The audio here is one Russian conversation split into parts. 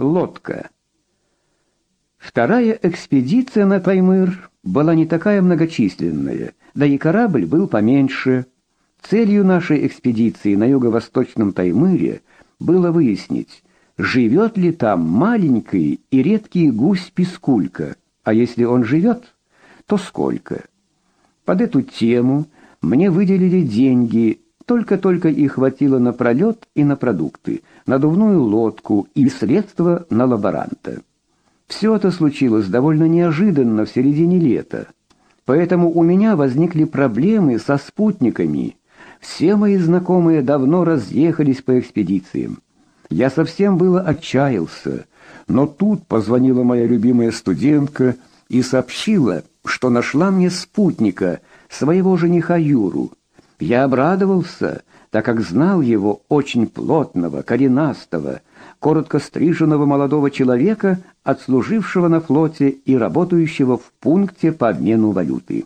Лодка. Вторая экспедиция на Таймыр была не такая многочисленная, да и корабль был поменьше. Целью нашей экспедиции на юго-восточном Таймыре было выяснить, живет ли там маленький и редкий гусь-пискулька, а если он живет, то сколько. Под эту тему мне выделили деньги, только-только их хватило на пролет и на продукты, надувную лодку и средства на лаборанта. Все это случилось довольно неожиданно в середине лета, поэтому у меня возникли проблемы со спутниками. Все мои знакомые давно разъехались по экспедициям. Я совсем было отчаялся, но тут позвонила моя любимая студентка и сообщила, что нашла мне спутника, своего жениха Юру. Я обрадовался, так как знал его очень плотного, коренастого, коротко стриженного молодого человека, отслужившего на флоте и работающего в пункте по обмену валюты.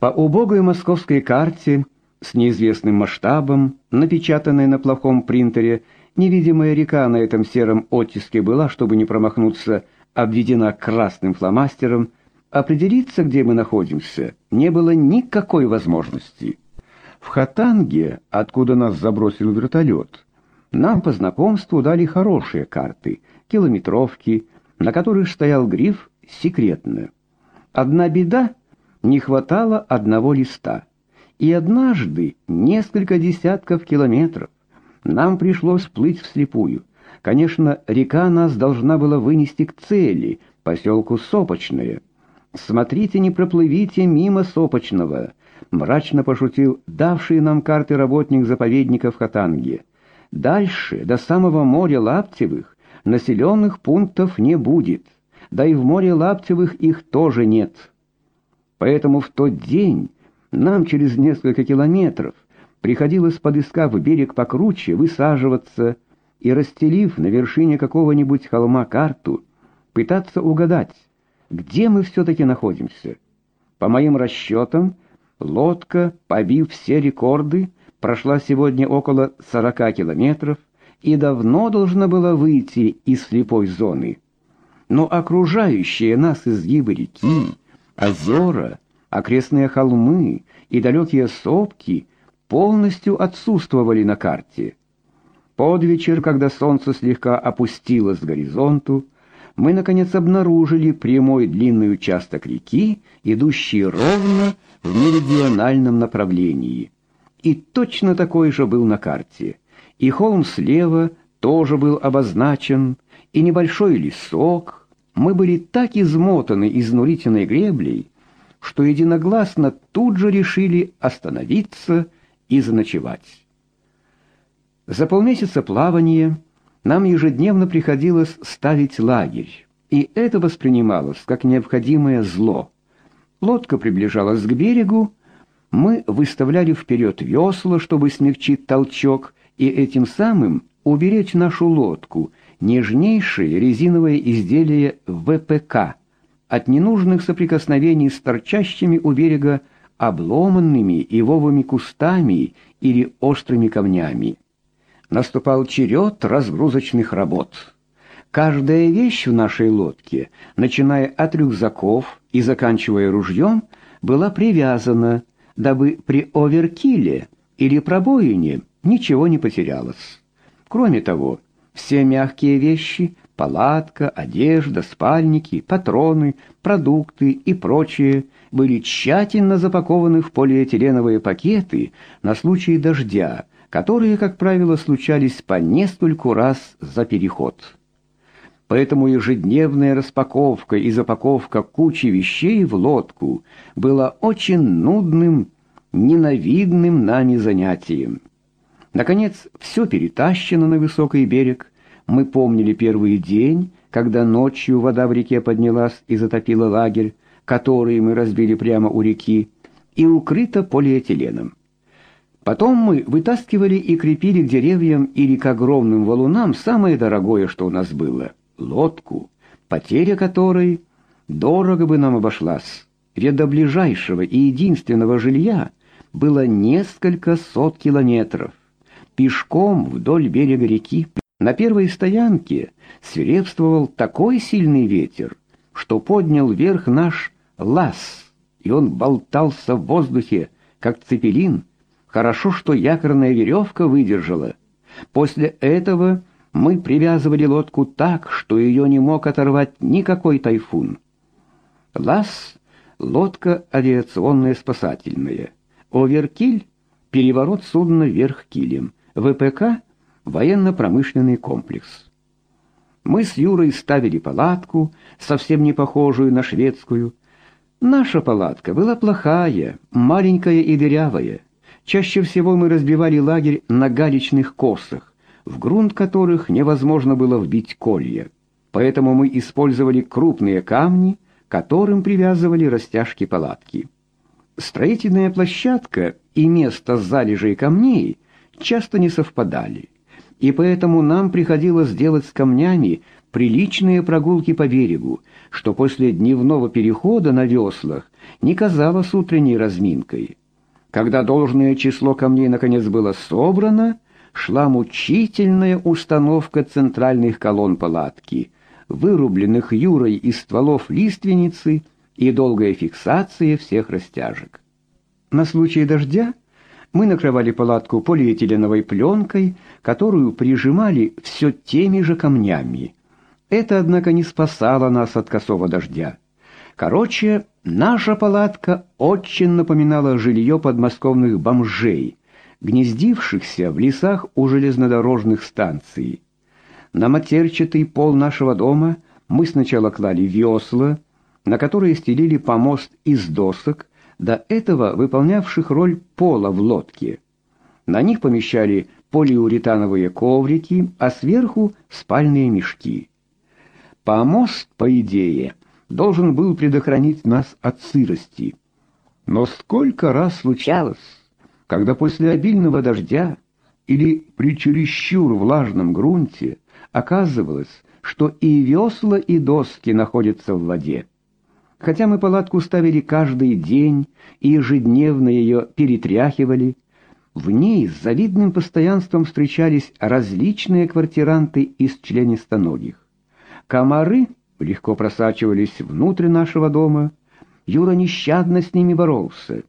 По убогой московской карте с неизвестным масштабом, напечатанной на плохом принтере, невидимая река на этом сером оттиске была, чтобы не промахнуться, обведена красным фломастером, определиться, где мы находимся, не было никакой возможности. В Хатанге, откуда нас забросил вертолет, нам по знакомству дали хорошие карты, километровки, на которых стоял гриф «Секретно». Одна беда — не хватало одного листа. И однажды несколько десятков километров нам пришлось плыть вслепую. Конечно, река нас должна была вынести к цели, поселку Сопочное. Смотрите, не проплывите мимо Сопочного, мрачно пошутил давший нам карты работник заповедника в Хатанге. Дальше, до самого моря Лаптевых, населенных пунктов не будет. Да и в море Лаптевых их тоже нет. Поэтому в тот день нам через несколько километров приходилось, подыскав берег покруче, высаживаться и, расстелив на вершине какого-нибудь холма карту, пытаться угадать, где мы все-таки находимся. По моим расчетам, лодка, побив все рекорды, прошла сегодня около 40 километров и давно должна была выйти из слепой зоны. Но окружающие нас изгибы реки, озера, окрестные холмы и далекие сопки полностью отсутствовали на карте. Под вечер, когда солнце слегка опустилось к горизонту, мы, наконец, обнаружили прямой длинный участок реки, идущий ровно в меридиональном направлении. И точно такой же был на карте. И холм слева тоже был обозначен, и небольшой лесок. Мы были так измотаны изнурительной греблей, что единогласно тут же решили остановиться и заночевать. За полмесяца плавания нам ежедневно приходилось ставить лагерь, и это воспринималось как необходимое зло. Лодка приближалась к берегу, мы выставляли вперед весла, чтобы смягчить толчок и этим самым уберечь нашу лодку, нежнейшее резиновое изделие ВПК, от ненужных соприкосновений с торчащими у берега обломанными ивовыми кустами или острыми камнями наступал черед разгрузочных работ. Каждая вещь в нашей лодке, начиная от рюкзаков и заканчивая ружьем, была привязана, дабы при оверкиле или пробоине ничего не потерялось. Кроме того, все мягкие вещи, палатка, одежда, спальники, патроны, продукты и прочее были тщательно запакованы в полиэтиленовые пакеты на случай дождя, которые, как правило, случались по нескольку раз за переход. Поэтому ежедневная распаковка и запаковка кучи вещей в лодку была очень нудным, ненавидным нами занятием. Наконец, все перетащено на высокий берег. Мы помнили первый день, когда ночью вода в реке поднялась и затопила лагерь, который мы разбили прямо у реки, и укрыто полиэтиленом. Потом мы вытаскивали и крепили к деревьям или к огромным валунам самое дорогое, что у нас было — лодку, потеря которой дорого бы нам обошлась, ведь до ближайшего и единственного жилья было несколько сот километров, пешком вдоль берега реки. На первой стоянке свирепствовал такой сильный ветер, что поднял вверх наш лаз, и он болтался в воздухе, как цепелин. Хорошо, что якорная веревка выдержала. После этого мы привязывали лодку так, что ее не мог оторвать никакой тайфун. Лаз — лодка авиационная спасательная. Оверкиль — переворот судна вверх килем. ВПК — военно-промышленный комплекс. Мы с Юрой ставили палатку, совсем не похожую на шведскую. Наша палатка была плохая, маленькая и дырявая. Чаще всего мы разбивали лагерь на галечных косах, в грунт которых невозможно было вбить колья. Поэтому мы использовали крупные камни, которым привязывали растяжки палатки. Строительная площадка и место залежей камней часто не совпадали и поэтому нам приходилось делать с камнями приличные прогулки по берегу, что после дневного перехода на веслах не казалось утренней разминкой. Когда должное число камней наконец было собрано, шла мучительная установка центральных колонн палатки, вырубленных Юрой из стволов лиственницы и долгая фиксация всех растяжек. На случай дождя мы накрывали палатку полиэтиленовой пленкой, которую прижимали все теми же камнями. Это, однако, не спасало нас от косого дождя. Короче, наша палатка очень напоминала жилье подмосковных бомжей, гнездившихся в лесах у железнодорожных станций. На матерчатый пол нашего дома мы сначала клали весла, на которые стелили помост из досок, до этого выполнявших роль пола в лодке. На них помещали полиуретановые коврики, а сверху спальные мешки. Помост, по идее, должен был предохранить нас от сырости. Но сколько раз случалось, когда после обильного дождя или при чересчур влажном грунте оказывалось, что и весла, и доски находятся в воде. Хотя мы палатку ставили каждый день и ежедневно ее перетряхивали, в ней с завидным постоянством встречались различные квартиранты из членистоногих. Комары легко просачивались внутрь нашего дома, Юра нещадно с ними боролся.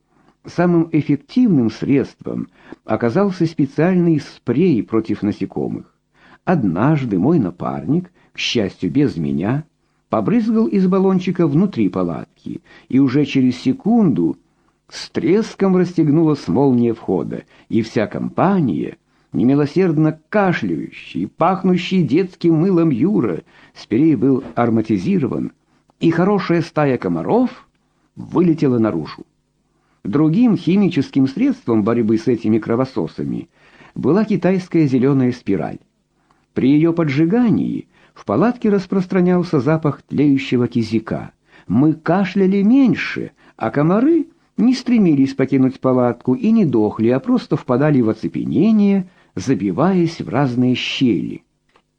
Самым эффективным средством оказался специальный спрей против насекомых. Однажды мой напарник, к счастью, без меня, побрызгал из баллончика внутри палатки, и уже через секунду с треском расстегнулась молния входа, и вся компания, немилосердно кашляющий, пахнущий детским мылом Юра, сперей был ароматизирован, и хорошая стая комаров вылетела наружу. Другим химическим средством борьбы с этими кровососами была китайская зеленая спираль. При ее поджигании в палатке распространялся запах тлеющего кизика. Мы кашляли меньше, а комары не стремились покинуть палатку и не дохли, а просто впадали в оцепенение, забиваясь в разные щели.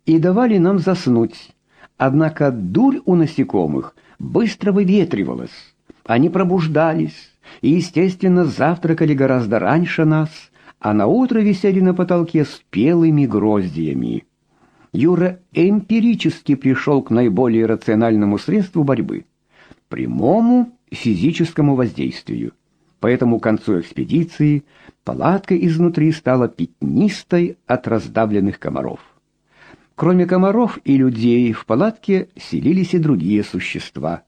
И давали нам заснуть. Однако дурь у насекомых быстро выветривалась. Они пробуждались и, естественно, завтракали гораздо раньше нас, а на утро висели на потолке спелыми гроздьями. Юра эмпирически пришел к наиболее рациональному средству борьбы прямому физическому воздействию. Поэтому к концу экспедиции палатка изнутри стала пятнистой от раздавленных комаров. Кроме комаров и людей в палатке селились и другие существа.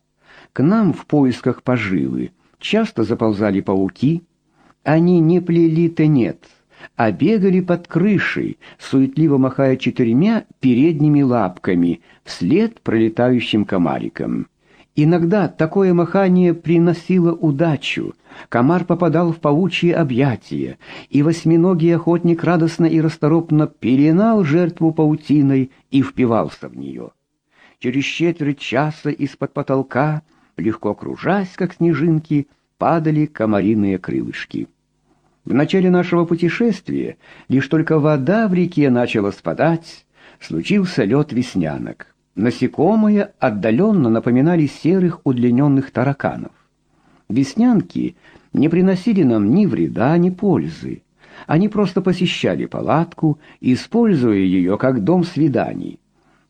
К нам в поисках поживы часто заползали пауки. Они не плели тенет, а бегали под крышей, суетливо махая четырьмя передними лапками вслед пролетающим комарикам. Иногда такое махание приносило удачу. Комар попадал в паучье объятия, и восьминогий охотник радостно и расторопно пеленал жертву паутиной и впивался в нее. Через четверть часа из-под потолка, легко кружась, как снежинки, падали комариные крылышки. В начале нашего путешествия лишь только вода в реке начала спадать, случился лед веснянок. Насекомые отдаленно напоминали серых удлиненных тараканов. Веснянки не приносили нам ни вреда, ни пользы. Они просто посещали палатку, используя ее как дом свиданий.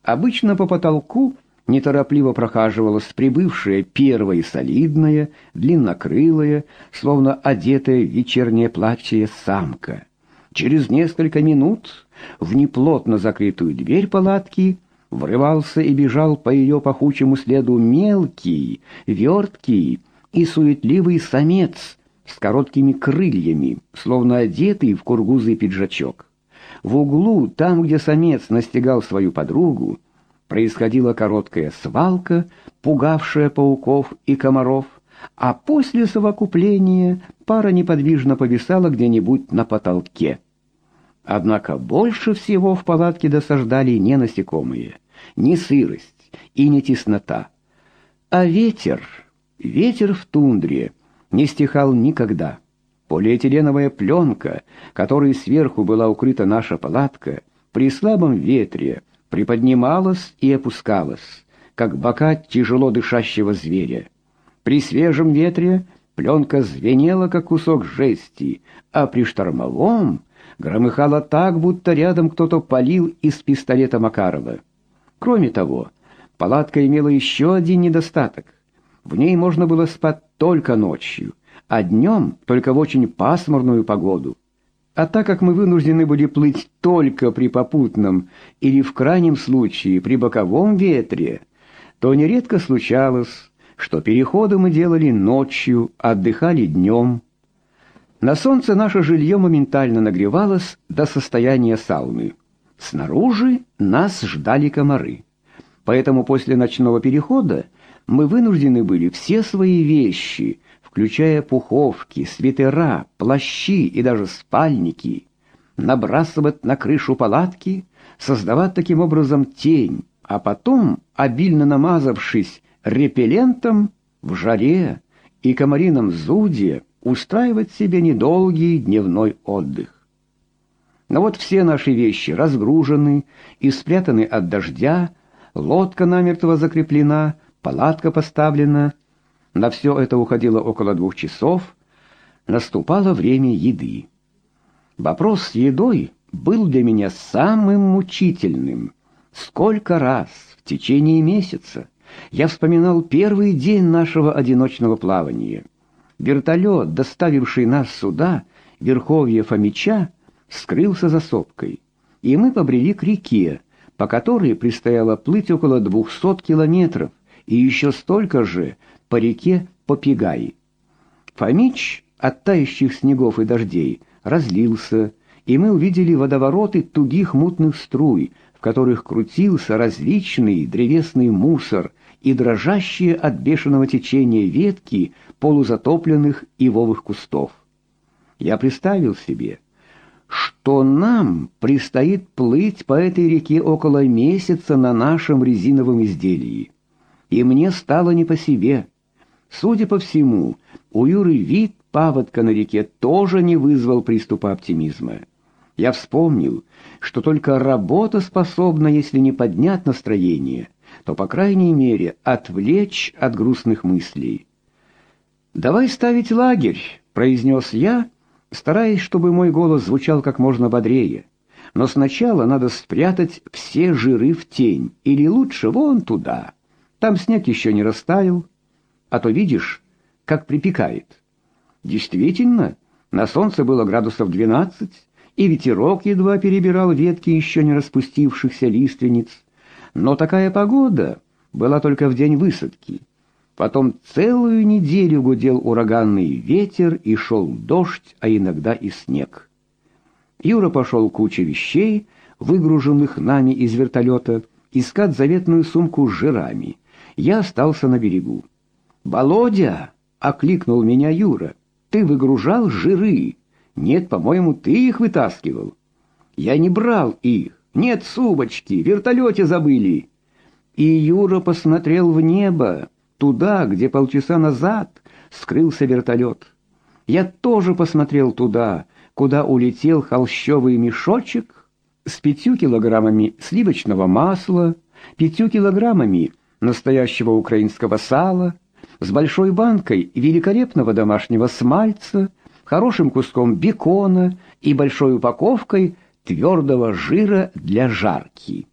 Обычно по потолку неторопливо прохаживалась прибывшая первая солидная, длиннокрылая, словно одетая в вечернее платье самка. Через несколько минут в неплотно закрытую дверь палатки врывался и бежал по ее пахучему следу мелкий, верткий и суетливый самец с короткими крыльями, словно одетый в кургузый пиджачок. В углу, там, где самец настигал свою подругу, происходила короткая свалка, пугавшая пауков и комаров, а после совокупления пара неподвижно повисала где-нибудь на потолке. Однако больше всего в палатке досаждали не насекомые, не сырость и не теснота, а ветер. Ветер в тундре не стихал никогда. Полиэтиленовая пленка, которой сверху была укрыта наша палатка, при слабом ветре приподнималась и опускалась, как бока тяжело дышащего зверя. При свежем ветре пленка звенела, как кусок жести, а при штормовом громыхала так, будто рядом кто-то палил из пистолета Макарова. Кроме того, палатка имела еще один недостаток. В ней можно было спать только ночью, а днем только в очень пасмурную погоду. А так как мы вынуждены были плыть только при попутном или в крайнем случае при боковом ветре, то нередко случалось, что переходы мы делали ночью, отдыхали днем. На солнце наше жилье моментально нагревалось до состояния сауны. Снаружи нас ждали комары. Поэтому после ночного перехода мы вынуждены были все свои вещи, включая пуховки, свитера, плащи и даже спальники, набрасывать на крышу палатки, создавать таким образом тень, а потом, обильно намазавшись репеллентом в жаре и комарином зуде, устраивать себе недолгий дневной отдых. Но вот все наши вещи разгружены и спрятаны от дождя, лодка намертво закреплена, палатка поставлена. На все это уходило около двух часов. Наступало время еды. Вопрос с едой был для меня самым мучительным. Сколько раз в течение месяца я вспоминал первый день нашего одиночного плавания. Вертолет, доставивший нас сюда, верховье Фомича, скрылся за сопкой, и мы побрели к реке, по которой предстояло плыть около двухсот километров, и еще столько же по реке Попегаи. Фомич от тающих снегов и дождей разлился, и мы увидели водовороты тугих мутных струй, в которых крутился различный древесный мусор и дрожащие от бешеного течения ветки полузатопленных ивовых кустов. Я представил себе, что нам предстоит плыть по этой реке около месяца на нашем резиновом изделии. И мне стало не по себе. Судя по всему, у Юры вид паводка на реке тоже не вызвал приступа оптимизма. Я вспомнил, что только работа способна, если не поднять настроение, то, по крайней мере, отвлечь от грустных мыслей. «Давай ставить лагерь», — произнес я, стараясь, чтобы мой голос звучал как можно бодрее. «Но сначала надо спрятать все жиры в тень, или лучше вон туда. Там снег еще не растаял, а то видишь, как припекает». Действительно, на солнце было градусов двенадцать, и ветерок едва перебирал ветки еще не распустившихся лиственниц. Но такая погода была только в день высадки. Потом целую неделю гудел ураганный ветер и шел дождь, а иногда и снег. Юра пошел куче вещей, выгруженных нами из вертолета, искать заветную сумку с жирами. Я остался на берегу. «Володя!» — окликнул меня Юра. «Ты выгружал жиры?» «Нет, по-моему, ты их вытаскивал». «Я не брал их. Нет сумочки, в вертолете забыли». И Юра посмотрел в небо туда, где полчаса назад скрылся вертолет. Я тоже посмотрел туда, куда улетел холщовый мешочек с пятью килограммами сливочного масла, пятью килограммами настоящего украинского сала, с большой банкой великолепного домашнего смальца, хорошим куском бекона и большой упаковкой твердого жира для жарки.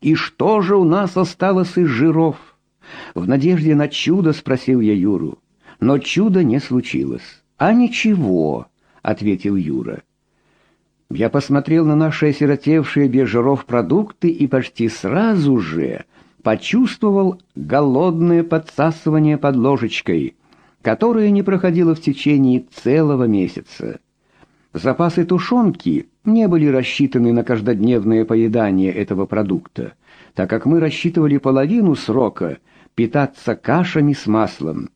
И что же у нас осталось из жиров? В надежде на чудо спросил я Юру, но чуда не случилось. А ничего, ответил Юра. Я посмотрел на наши осиротевшие без жиров продукты и почти сразу же почувствовал голодное подсасывание под ложечкой, которое не проходило в течение целого месяца. Запасы тушенки не были рассчитаны на каждодневное поедание этого продукта, так как мы рассчитывали половину срока питаться кашами с маслом.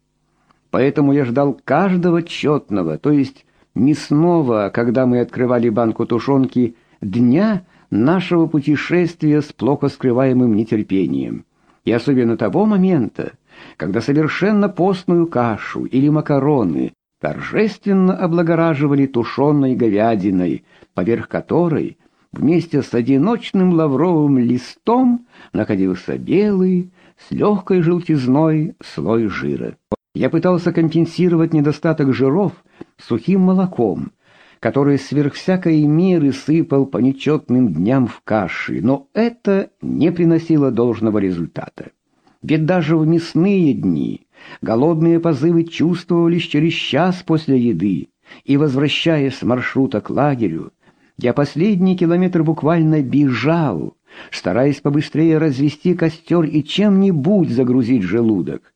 Поэтому я ждал каждого четного, то есть мясного, когда мы открывали банку тушенки, дня нашего путешествия с плохо скрываемым нетерпением. И особенно того момента, когда совершенно постную кашу или макароны торжественно облагораживали тушеной говядиной, поверх которой вместе с одиночным лавровым листом находился белый, с легкой желтизной слой жира. Я пытался компенсировать недостаток жиров сухим молоком, который сверх всякой меры сыпал по нечетным дням в каши, но это не приносило должного результата. Ведь даже в мясные дни голодные позывы чувствовались через час после еды, и, возвращаясь с маршрута к лагерю, я последний километр буквально бежал, стараясь побыстрее развести костер и чем-нибудь загрузить желудок.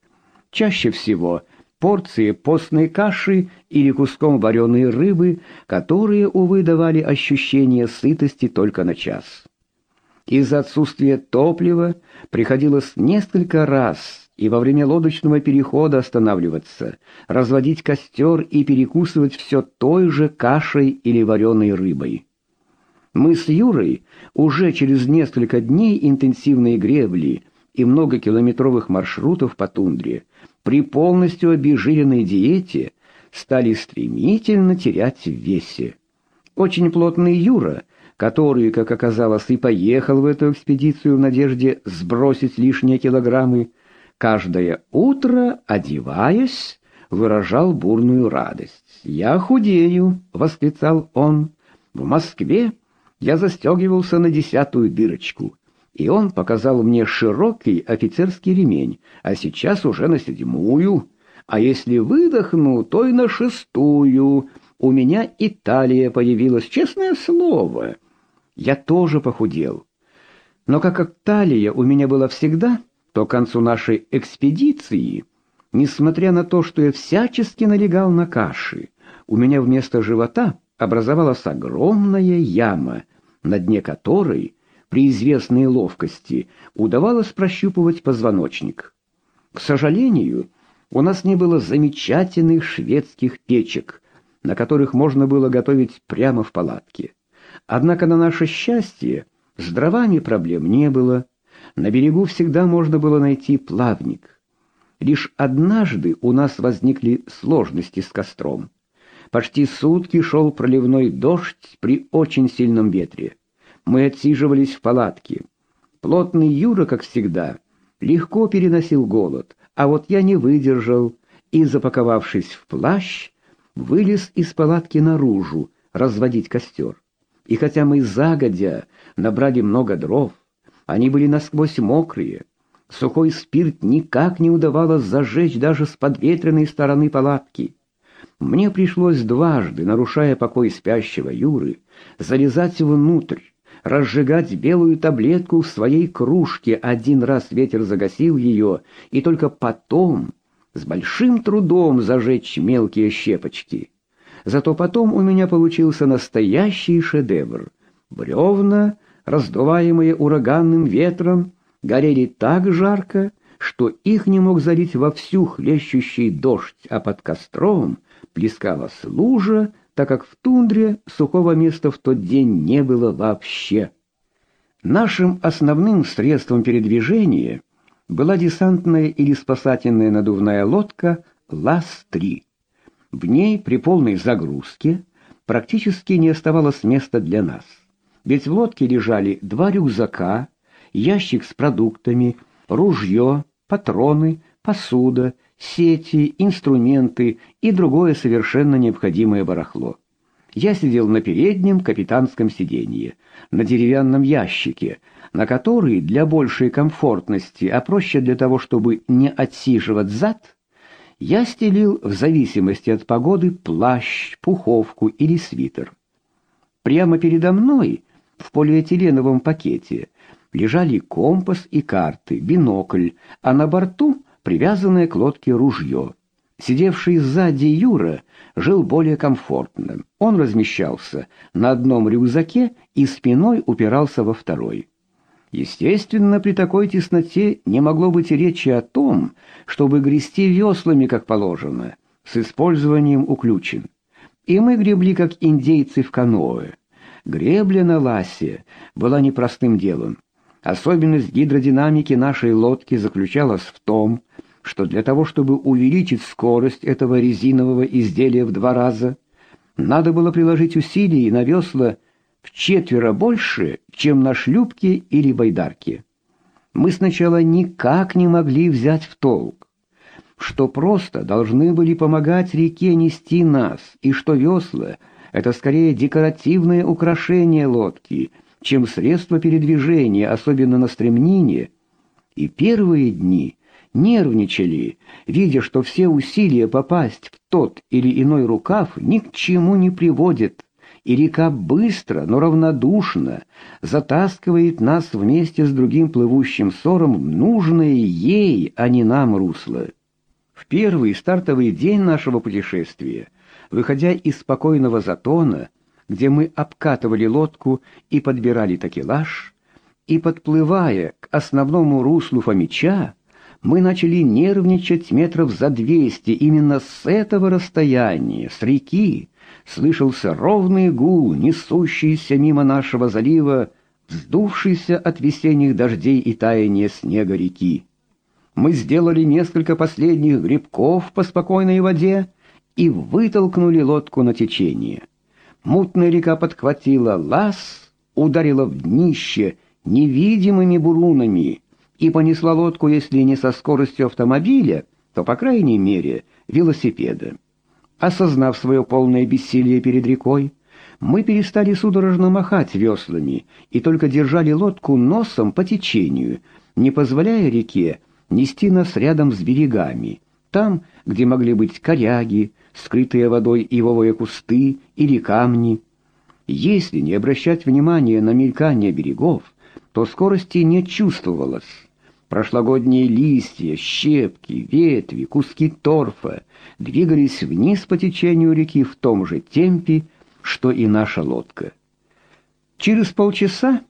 Чаще всего порции постной каши или куском вареной рыбы, которые, увы, давали ощущение сытости только на час. Из-за отсутствия топлива приходилось несколько раз и во время лодочного перехода останавливаться, разводить костер и перекусывать все той же кашей или вареной рыбой. Мы с Юрой уже через несколько дней интенсивной гребли и многокилометровых маршрутов по тундре при полностью обезжиренной диете стали стремительно терять в весе. Очень плотный Юра, который, как оказалось, и поехал в эту экспедицию в надежде сбросить лишние килограммы, каждое утро, одеваясь, выражал бурную радость. «Я худею!» — восклицал он. «В Москве я застегивался на десятую дырочку, и он показал мне широкий офицерский ремень, а сейчас уже на седьмую, а если выдохну, то и на шестую. У меня Италия появилась, честное слово. Я тоже похудел. Но как Италия у меня была всегда, то к концу нашей экспедиции, несмотря на то, что я всячески налегал на каши, у меня вместо живота образовалась огромная яма, на дне которой при известной ловкости удавалось прощупывать позвоночник. К сожалению, у нас не было замечательных шведских печек, на которых можно было готовить прямо в палатке. Однако на наше счастье с дровами проблем не было. На берегу всегда можно было найти плавник. Лишь однажды у нас возникли сложности с костром. Почти сутки шел проливной дождь при очень сильном ветре мы отсиживались в палатке. Плотный Юра, как всегда, легко переносил голод, а вот я не выдержал и, запаковавшись в плащ, вылез из палатки наружу разводить костер. И хотя мы загодя набрали много дров, они были насквозь мокрые, сухой спирт никак не удавалось зажечь даже с подветренной стороны палатки. Мне пришлось дважды, нарушая покой спящего Юры, залезать внутрь, разжигать белую таблетку в своей кружке. Один раз ветер загасил ее, и только потом с большим трудом зажечь мелкие щепочки. Зато потом у меня получился настоящий шедевр. Бревна, раздуваемые ураганным ветром, горели так жарко, что их не мог залить вовсю хлещущий дождь, а под костром плескалась лужа, так как в тундре сухого места в тот день не было вообще. Нашим основным средством передвижения была десантная или спасательная надувная лодка ЛАС-3. В ней при полной загрузке практически не оставалось места для нас. Ведь в лодке лежали два рюкзака, ящик с продуктами, ружье, патроны, посуда, сети, инструменты и другое совершенно необходимое барахло. Я сидел на переднем капитанском сиденье, на деревянном ящике, на который для большей комфортности, а проще для того, чтобы не отсиживать зад, я стелил в зависимости от погоды плащ, пуховку или свитер. Прямо передо мной в полиэтиленовом пакете лежали компас и карты, бинокль, а на борту привязанное к лодке ружье. Сидевший сзади Юра жил более комфортно. Он размещался на одном рюкзаке и спиной упирался во второй. Естественно, при такой тесноте не могло быть речи о том, чтобы грести веслами, как положено, с использованием уключен. И мы гребли, как индейцы в каноэ. Гребля на ласе была непростым делом. Особенность гидродинамики нашей лодки заключалась в том, что для того, чтобы увеличить скорость этого резинового изделия в два раза, надо было приложить усилий на весла в четверо больше, чем на шлюпке или байдарке. Мы сначала никак не могли взять в толк, что просто должны были помогать реке нести нас, и что весла — это скорее декоративное украшение лодки, чем средство передвижения, особенно на стремнине. И первые дни нервничали, видя, что все усилия попасть в тот или иной рукав ни к чему не приводят, и река быстро, но равнодушно затаскивает нас вместе с другим плывущим ссором в нужное ей, а не нам русло. В первый стартовый день нашего путешествия, выходя из спокойного затона, где мы обкатывали лодку и подбирали такелаж, и подплывая к основному руслу Фомича, мы начали нервничать метров за двести именно с этого расстояния, с реки, слышался ровный гул, несущийся мимо нашего залива, вздувшийся от весенних дождей и таяния снега реки. Мы сделали несколько последних грибков по спокойной воде и вытолкнули лодку на течение. Мутная река подхватила лаз, ударила в днище невидимыми бурунами, и понесла лодку, если не со скоростью автомобиля, то, по крайней мере, велосипеда. Осознав свое полное бессилие перед рекой, мы перестали судорожно махать веслами и только держали лодку носом по течению, не позволяя реке нести нас рядом с берегами, там, где могли быть коряги, скрытые водой ивовые кусты или камни. Если не обращать внимания на мелькание берегов, то скорости не чувствовалось. Прошлогодние листья, щепки, ветви, куски торфа двигались вниз по течению реки в том же темпе, что и наша лодка. Через полчаса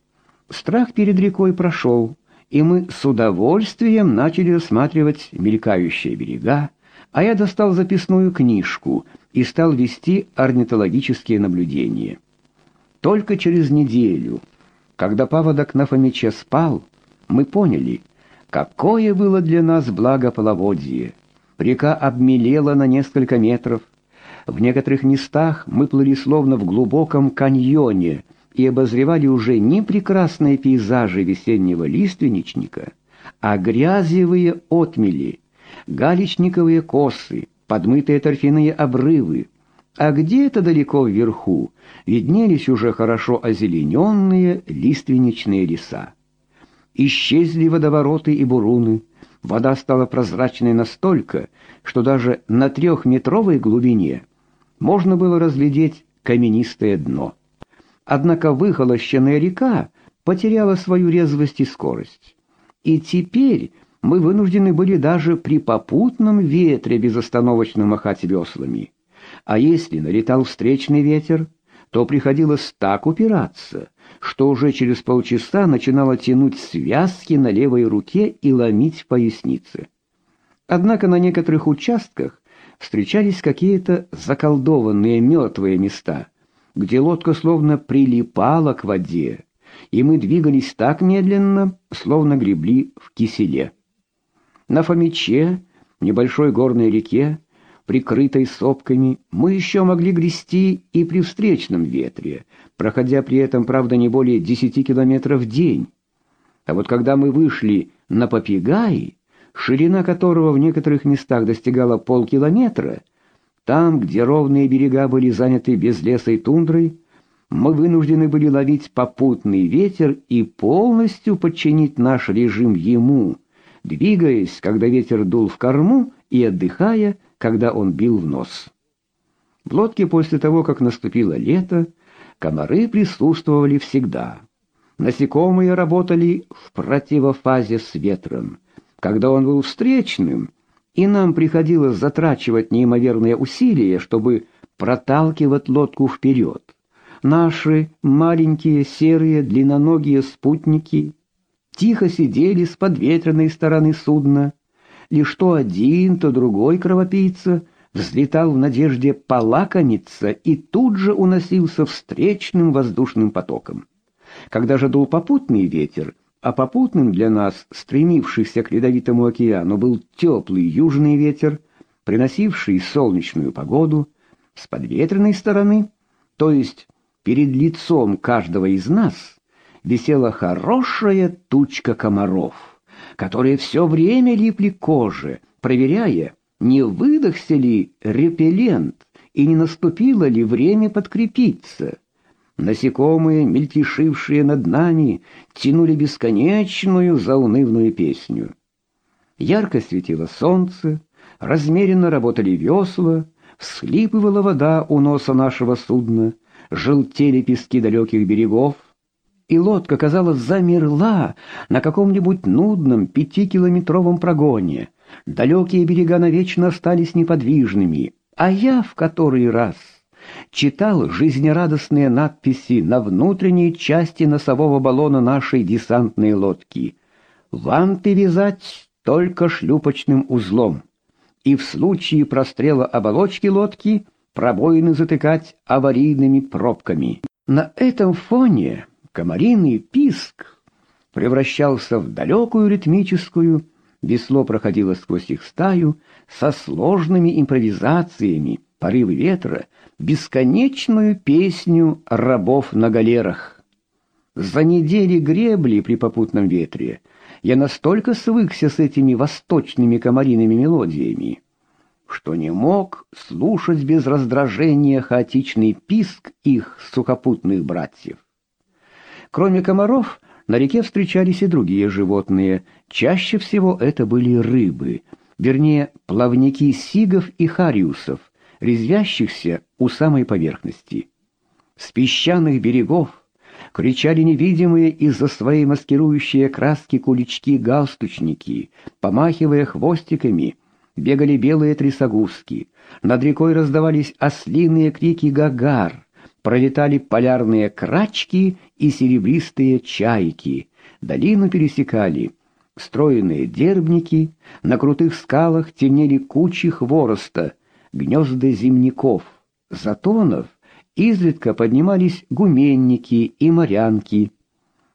страх перед рекой прошел, и мы с удовольствием начали рассматривать мелькающие берега, а я достал записную книжку и стал вести орнитологические наблюдения. Только через неделю, когда паводок на Фомиче спал, мы поняли, Какое было для нас благо половодье! Река обмелела на несколько метров. В некоторых местах мы плыли словно в глубоком каньоне и обозревали уже не прекрасные пейзажи весеннего лиственничника, а грязевые отмели, галечниковые косы, подмытые торфяные обрывы, а где-то далеко вверху виднелись уже хорошо озелененные лиственничные леса. Исчезли водовороты и буруны. Вода стала прозрачной настолько, что даже на трехметровой глубине можно было разглядеть каменистое дно. Однако выхолощенная река потеряла свою резвость и скорость. И теперь мы вынуждены были даже при попутном ветре безостановочно махать веслами. А если налетал встречный ветер, то приходилось так упираться, что уже через полчаса начинала тянуть связки на левой руке и ломить в пояснице. Однако на некоторых участках встречались какие-то заколдованные мертвые места, где лодка словно прилипала к воде, и мы двигались так медленно, словно гребли в киселе. На Фомиче, небольшой горной реке, прикрытой сопками, мы еще могли грести и при встречном ветре, проходя при этом, правда, не более 10 километров в день. А вот когда мы вышли на Попегай, ширина которого в некоторых местах достигала полкилометра, Там, где ровные берега были заняты безлесой тундрой, мы вынуждены были ловить попутный ветер и полностью подчинить наш режим ему, двигаясь, когда ветер дул в корму, и отдыхая, когда он бил в нос. В лодке после того, как наступило лето, комары присутствовали всегда. Насекомые работали в противофазе с ветром. Когда он был встречным, и нам приходилось затрачивать неимоверные усилия, чтобы проталкивать лодку вперед. Наши маленькие серые длинноногие спутники тихо сидели с подветренной стороны судна, лишь то один, то другой кровопийца взлетал в надежде полакомиться и тут же уносился встречным воздушным потоком. Когда же дул попутный ветер, а попутным для нас, стремившихся к ледовитому океану, был теплый южный ветер, приносивший солнечную погоду, с подветренной стороны, то есть перед лицом каждого из нас, висела хорошая тучка комаров, которые все время липли к коже, проверяя, не выдохся ли репеллент и не наступило ли время подкрепиться. Насекомые, мельтешившие над нами, тянули бесконечную заунывную песню. Ярко светило солнце, размеренно работали весла, всхлипывала вода у носа нашего судна, желтели пески далеких берегов, и лодка, казалось, замерла на каком-нибудь нудном пятикилометровом прогоне. Далекие берега навечно остались неподвижными, а я в который раз читал жизнерадостные надписи на внутренней части носового баллона нашей десантной лодки. «Ванты вязать только шлюпочным узлом» и в случае прострела оболочки лодки пробоины затыкать аварийными пробками. На этом фоне комариный писк превращался в далекую ритмическую, весло проходило сквозь их стаю со сложными импровизациями, порывы ветра, бесконечную песню рабов на галерах. За недели гребли при попутном ветре я настолько свыкся с этими восточными комариными мелодиями, что не мог слушать без раздражения хаотичный писк их сухопутных братьев. Кроме комаров, на реке встречались и другие животные, чаще всего это были рыбы, вернее, плавники сигов и хариусов, резвящихся у самой поверхности. С песчаных берегов кричали невидимые из-за своей маскирующей краски кулички-галстучники, помахивая хвостиками, бегали белые трясогузки, над рекой раздавались ослиные крики гагар, пролетали полярные крачки и серебристые чайки, долину пересекали стройные дербники, на крутых скалах темнели кучи хвороста, гнезда зимников, затонов, изредка поднимались гуменники и морянки.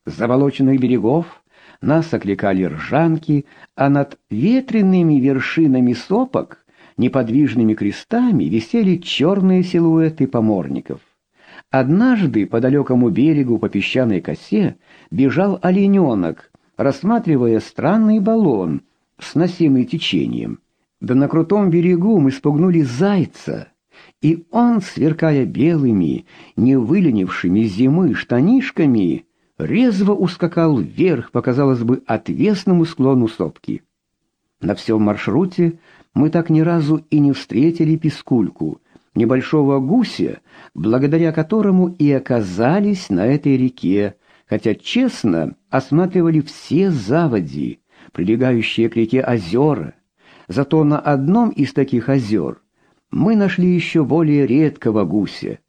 С заболоченных берегов нас окликали ржанки, а над ветреными вершинами сопок неподвижными крестами висели черные силуэты поморников. Однажды по далекому берегу по песчаной косе бежал олененок, рассматривая странный баллон, сносимый течением. Да на крутом берегу мы спугнули зайца, и он, сверкая белыми, не выленившими зимы штанишками, резво ускакал вверх по, казалось бы, отвесному склону сопки. На всем маршруте мы так ни разу и не встретили пескульку, небольшого гуся, благодаря которому и оказались на этой реке, хотя честно осматривали все заводи, прилегающие к реке озера, Зато на одном из таких озер мы нашли еще более редкого гуся,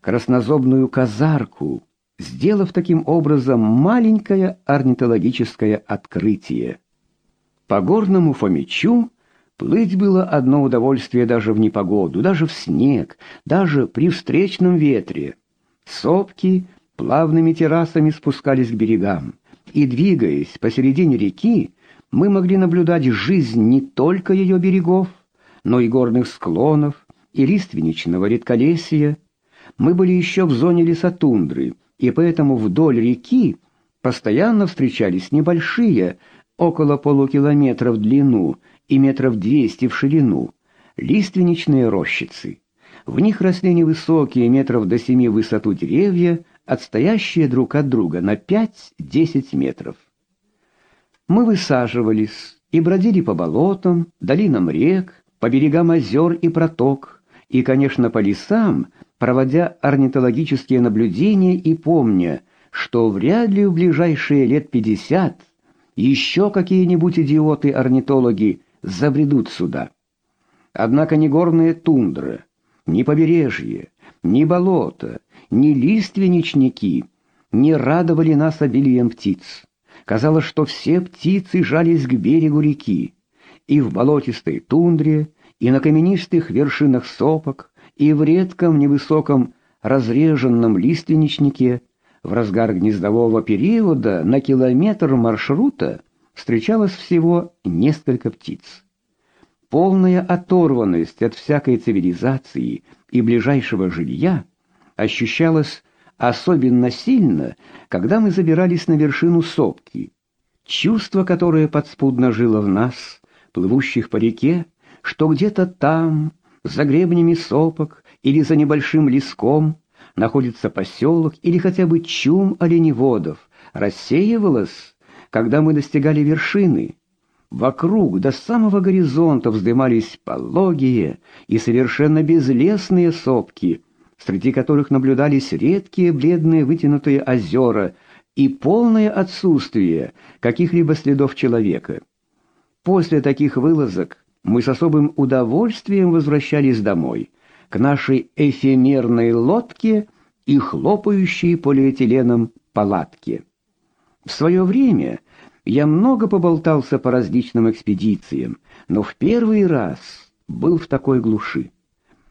краснозобную казарку, сделав таким образом маленькое орнитологическое открытие. По горному Фомичу плыть было одно удовольствие даже в непогоду, даже в снег, даже при встречном ветре. Сопки плавными террасами спускались к берегам, и, двигаясь посередине реки, мы могли наблюдать жизнь не только ее берегов, но и горных склонов, и лиственничного редколесья. Мы были еще в зоне лесотундры, и поэтому вдоль реки постоянно встречались небольшие, около полукилометра в длину и метров двести в ширину, лиственничные рощицы. В них росли невысокие метров до семи высоту деревья, отстоящие друг от друга на 5-10 метров. Мы высаживались и бродили по болотам, долинам рек, по берегам озер и проток, и, конечно, по лесам, проводя орнитологические наблюдения и помня, что вряд ли в ближайшие лет пятьдесят еще какие-нибудь идиоты-орнитологи забредут сюда. Однако ни горные тундры, ни побережье, ни болото, ни лиственничники не радовали нас обилием птиц. Казалось, что все птицы жались к берегу реки, и в болотистой тундре, и на каменистых вершинах сопок, и в редком невысоком разреженном лиственничнике в разгар гнездового периода на километр маршрута встречалось всего несколько птиц. Полная оторванность от всякой цивилизации и ближайшего жилья ощущалась особенно сильно, когда мы забирались на вершину сопки. Чувство, которое подспудно жило в нас, плывущих по реке, что где-то там, за гребнями сопок или за небольшим леском, находится поселок или хотя бы чум оленеводов, рассеивалось, когда мы достигали вершины. Вокруг до самого горизонта вздымались пологие и совершенно безлесные сопки, среди которых наблюдались редкие бледные вытянутые озера и полное отсутствие каких-либо следов человека. После таких вылазок мы с особым удовольствием возвращались домой, к нашей эфемерной лодке и хлопающей полиэтиленом палатке. В свое время я много поболтался по различным экспедициям, но в первый раз был в такой глуши.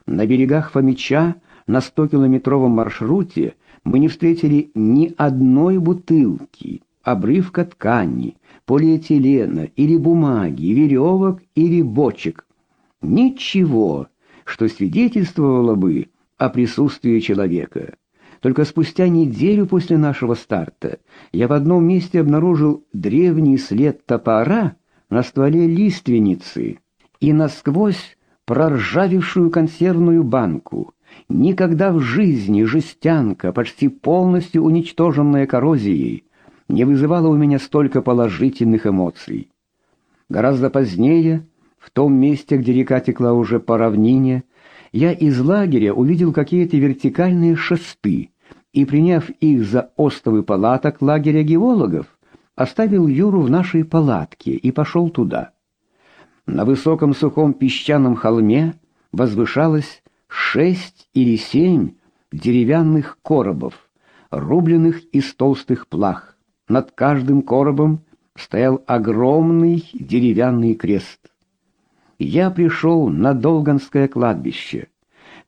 На берегах Фомича на 100-километровом маршруте мы не встретили ни одной бутылки, обрывка ткани, полиэтилена или бумаги, веревок или бочек. Ничего, что свидетельствовало бы о присутствии человека. Только спустя неделю после нашего старта я в одном месте обнаружил древний след топора на стволе лиственницы и насквозь проржавевшую консервную банку. Никогда в жизни жестянка, почти полностью уничтоженная коррозией, не вызывала у меня столько положительных эмоций. Гораздо позднее, в том месте, где река текла уже по равнине, я из лагеря увидел какие-то вертикальные шесты и, приняв их за остовы палаток лагеря геологов, оставил Юру в нашей палатке и пошел туда. На высоком сухом песчаном холме возвышалось шесть или семь деревянных коробов, рубленных из толстых плах. Над каждым коробом стоял огромный деревянный крест. Я пришел на Долганское кладбище.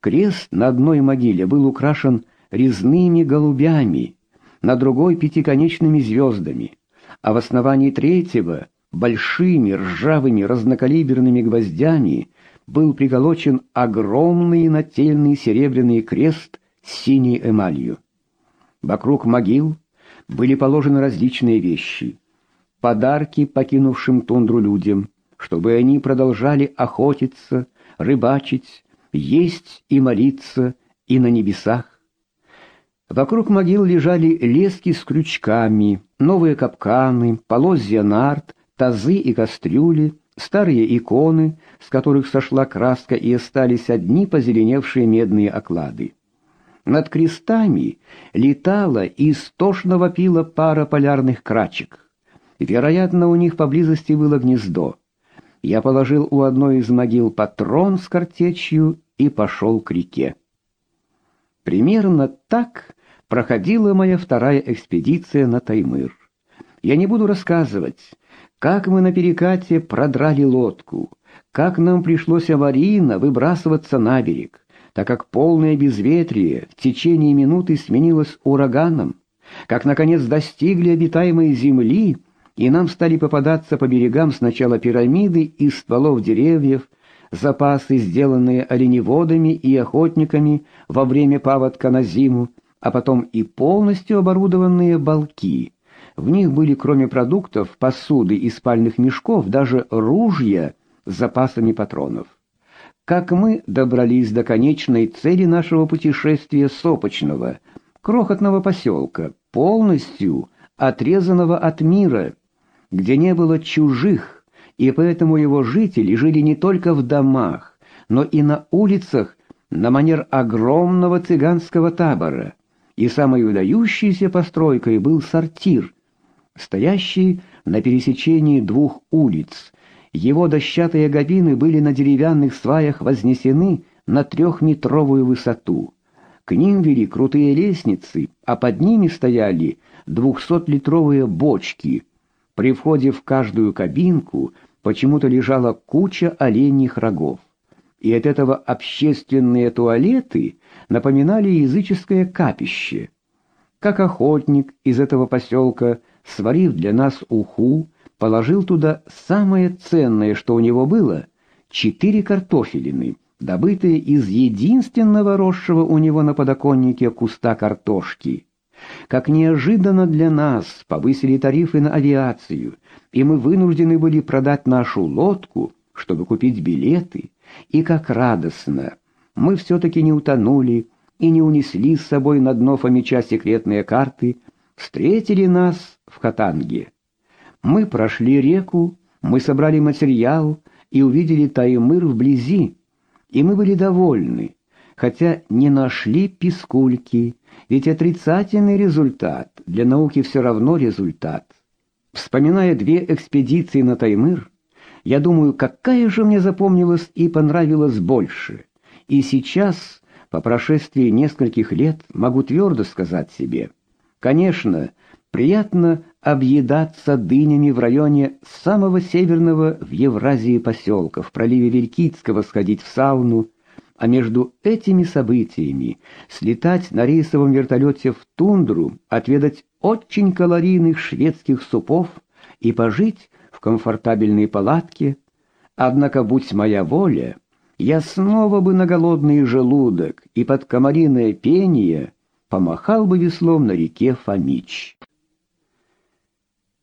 Крест на одной могиле был украшен резными голубями, на другой пятиконечными звездами, а в основании третьего большими ржавыми разнокалиберными гвоздями был приколочен огромный нательный серебряный крест с синей эмалью. Вокруг могил были положены различные вещи, подарки покинувшим тундру людям, чтобы они продолжали охотиться, рыбачить, есть и молиться и на небесах. Вокруг могил лежали лески с крючками, новые капканы, полозья нарт, тазы и кастрюли, старые иконы, с которых сошла краска и остались одни позеленевшие медные оклады. Над крестами летала и истошно вопила пара полярных крачек. Вероятно, у них поблизости было гнездо. Я положил у одной из могил патрон с картечью и пошел к реке. Примерно так проходила моя вторая экспедиция на Таймыр. Я не буду рассказывать, как мы на перекате продрали лодку, как нам пришлось аварийно выбрасываться на берег, так как полное безветрие в течение минуты сменилось ураганом, как, наконец, достигли обитаемой земли, и нам стали попадаться по берегам сначала пирамиды из стволов деревьев, запасы, сделанные оленеводами и охотниками во время паводка на зиму, а потом и полностью оборудованные балки. В них были, кроме продуктов, посуды и спальных мешков, даже ружья с запасами патронов. как мы добрались до конечной цели нашего путешествия Сопочного, крохотного поселка, полностью отрезанного от мира, где не было чужих, и поэтому его жители жили не только в домах, но и на улицах на манер огромного цыганского табора. И самой выдающейся постройкой был сортир, стоящий на пересечении двух улиц. Его дощатые габины были на деревянных сваях вознесены на трехметровую высоту. К ним вели крутые лестницы, а под ними стояли двухсотлитровые бочки. При входе в каждую кабинку почему-то лежала куча оленьих рогов. И от этого общественные туалеты напоминали языческое капище. Как охотник из этого поселка, сварив для нас уху, положил туда самое ценное, что у него было — четыре картофелины, добытые из единственного росшего у него на подоконнике куста картошки. Как неожиданно для нас повысили тарифы на авиацию, и мы вынуждены были продать нашу лодку, чтобы купить билеты, и как радостно! Мы все-таки не утонули и не унесли с собой на дно Фомича секретные карты, встретили нас в Катанге. Мы прошли реку, мы собрали материал и увидели Таймыр вблизи, и мы были довольны, хотя не нашли пискульки, ведь отрицательный результат для науки все равно результат. Вспоминая две экспедиции на Таймыр, я думаю, какая же мне запомнилась и понравилась больше. И сейчас, по прошествии нескольких лет, могу твердо сказать себе, конечно, приятно объедаться дынями в районе самого северного в Евразии поселка, в проливе Вилькицкого сходить в сауну, а между этими событиями слетать на рейсовом вертолете в тундру, отведать очень калорийных шведских супов и пожить в комфортабельной палатке, однако, будь моя воля, я снова бы на голодный желудок и под комариное пение помахал бы веслом на реке Фомич.